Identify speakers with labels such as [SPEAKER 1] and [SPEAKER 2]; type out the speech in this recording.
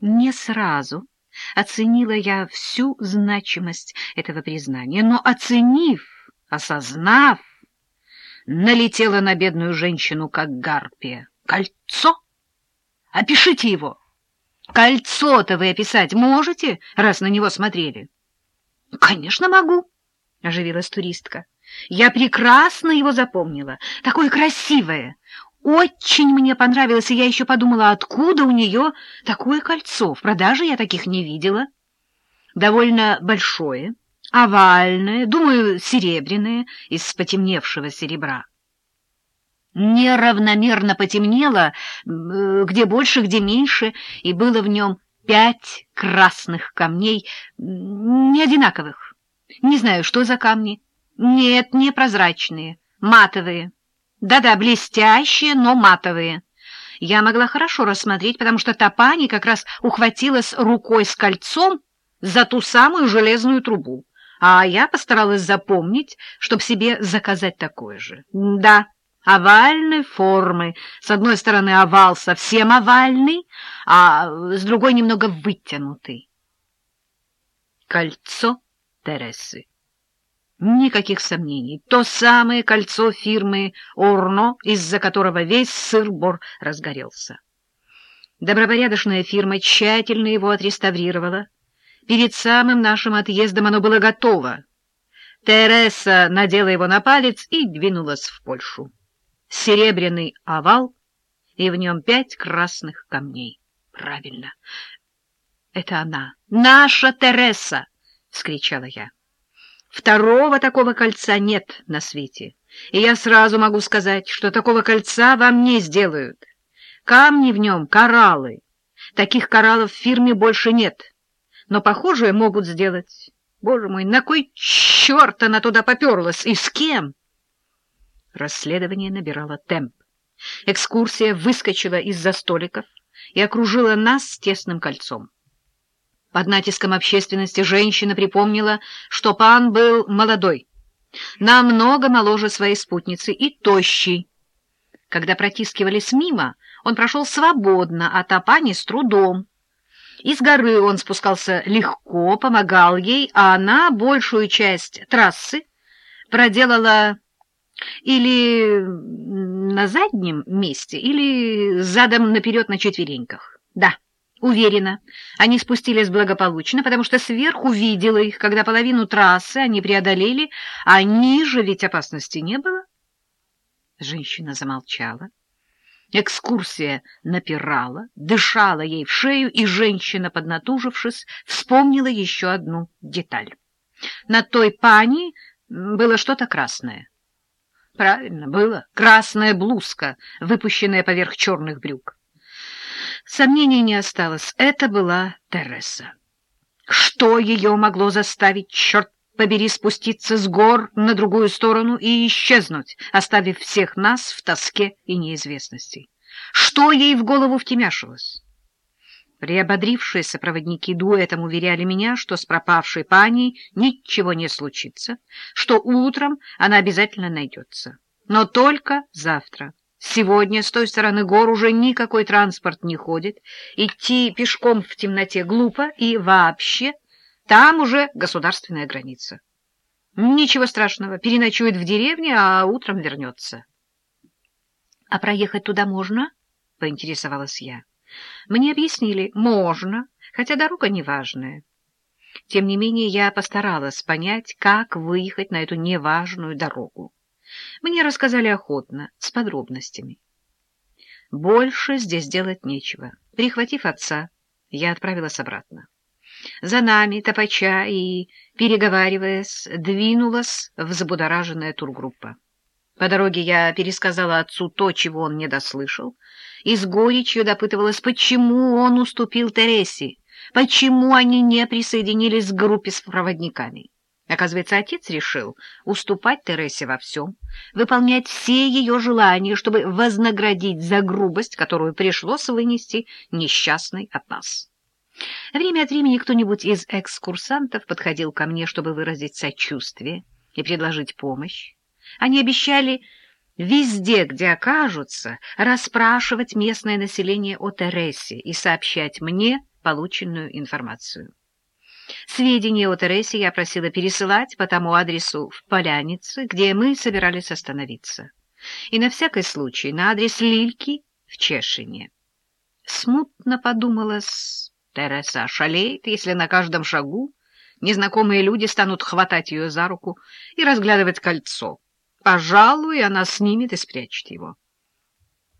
[SPEAKER 1] Не сразу оценила я всю значимость этого признания, но, оценив, осознав, налетела на бедную женщину, как гарпия. Кольцо? Опишите его. Кольцо-то вы описать можете, раз на него смотрели? Конечно, могу, оживилась туристка. Я прекрасно его запомнила. Такое красивое. Очень мне понравилось, и я еще подумала, откуда у нее такое кольцо. В продаже я таких не видела. Довольно большое, овальное, думаю, серебряное, из потемневшего серебра. Неравномерно потемнело, где больше, где меньше, и было в нем пять красных камней, не одинаковых. Не знаю, что за камни. Нет, не прозрачные, матовые. Да-да, блестящие, но матовые. Я могла хорошо рассмотреть, потому что Топани как раз ухватилась рукой с кольцом за ту самую железную трубу, а я постаралась запомнить, чтобы себе заказать такое же. Да, овальной формы. С одной стороны овал совсем овальный, а с другой немного вытянутый. Кольцо Тересы. Никаких сомнений. То самое кольцо фирмы «Орно», из-за которого весь сыр-бор разгорелся. Добропорядочная фирма тщательно его отреставрировала. Перед самым нашим отъездом оно было готово. Тереса надела его на палец и двинулась в Польшу. Серебряный овал, и в нем пять красных камней. Правильно. Это она, наша Тереса! — вскричала я. Второго такого кольца нет на свете, и я сразу могу сказать, что такого кольца вам не сделают. Камни в нем — кораллы. Таких кораллов в фирме больше нет, но похожие могут сделать. Боже мой, на кой черт она туда поперлась и с кем? Расследование набирало темп. Экскурсия выскочила из-за столиков и окружила нас тесным кольцом. Под натиском общественности женщина припомнила, что пан был молодой, намного моложе своей спутницы и тощий. Когда протискивались мимо, он прошел свободно, а Топани с трудом. Из горы он спускался легко, помогал ей, а она большую часть трассы проделала или на заднем месте, или задом наперед на четвереньках. Да. Уверена, они спустились благополучно, потому что сверху видела их, когда половину трассы они преодолели, а ниже ведь опасности не было. Женщина замолчала. Экскурсия напирала, дышала ей в шею, и женщина, поднатужившись, вспомнила еще одну деталь. На той пани было что-то красное. Правильно, было. Красная блузка, выпущенная поверх черных брюк. Сомнений не осталось. Это была Тереса. Что ее могло заставить, черт побери, спуститься с гор на другую сторону и исчезнуть, оставив всех нас в тоске и неизвестности? Что ей в голову втемяшилось? Приободрившиеся проводники дуэтом уверяли меня, что с пропавшей паней ничего не случится, что утром она обязательно найдется. Но только завтра. Сегодня с той стороны гор уже никакой транспорт не ходит, идти пешком в темноте глупо и вообще там уже государственная граница. Ничего страшного, переночует в деревне, а утром вернется. — А проехать туда можно? — поинтересовалась я. Мне объяснили, можно, хотя дорога неважная. Тем не менее, я постаралась понять, как выехать на эту неважную дорогу. Мне рассказали охотно, с подробностями. Больше здесь делать нечего. Прихватив отца, я отправилась обратно. За нами, топача и, переговариваясь, двинулась взбудораженная тургруппа. По дороге я пересказала отцу то, чего он не дослышал, и с горечью допытывалась, почему он уступил Тересе, почему они не присоединились к группе с проводниками. Оказывается, отец решил уступать Тересе во всем, выполнять все ее желания, чтобы вознаградить за грубость, которую пришлось вынести несчастной от нас. Время от времени кто-нибудь из экскурсантов подходил ко мне, чтобы выразить сочувствие и предложить помощь. Они обещали везде, где окажутся, расспрашивать местное население о Тересе и сообщать мне полученную информацию. Сведения о Тересе я просила пересылать по тому адресу в Полянице, где мы собирались остановиться, и на всякий случай на адрес Лильки в Чешине. Смутно подумалось, Тереса ошалеет, если на каждом шагу незнакомые люди станут хватать ее за руку и разглядывать кольцо. Пожалуй, она снимет и спрячет его.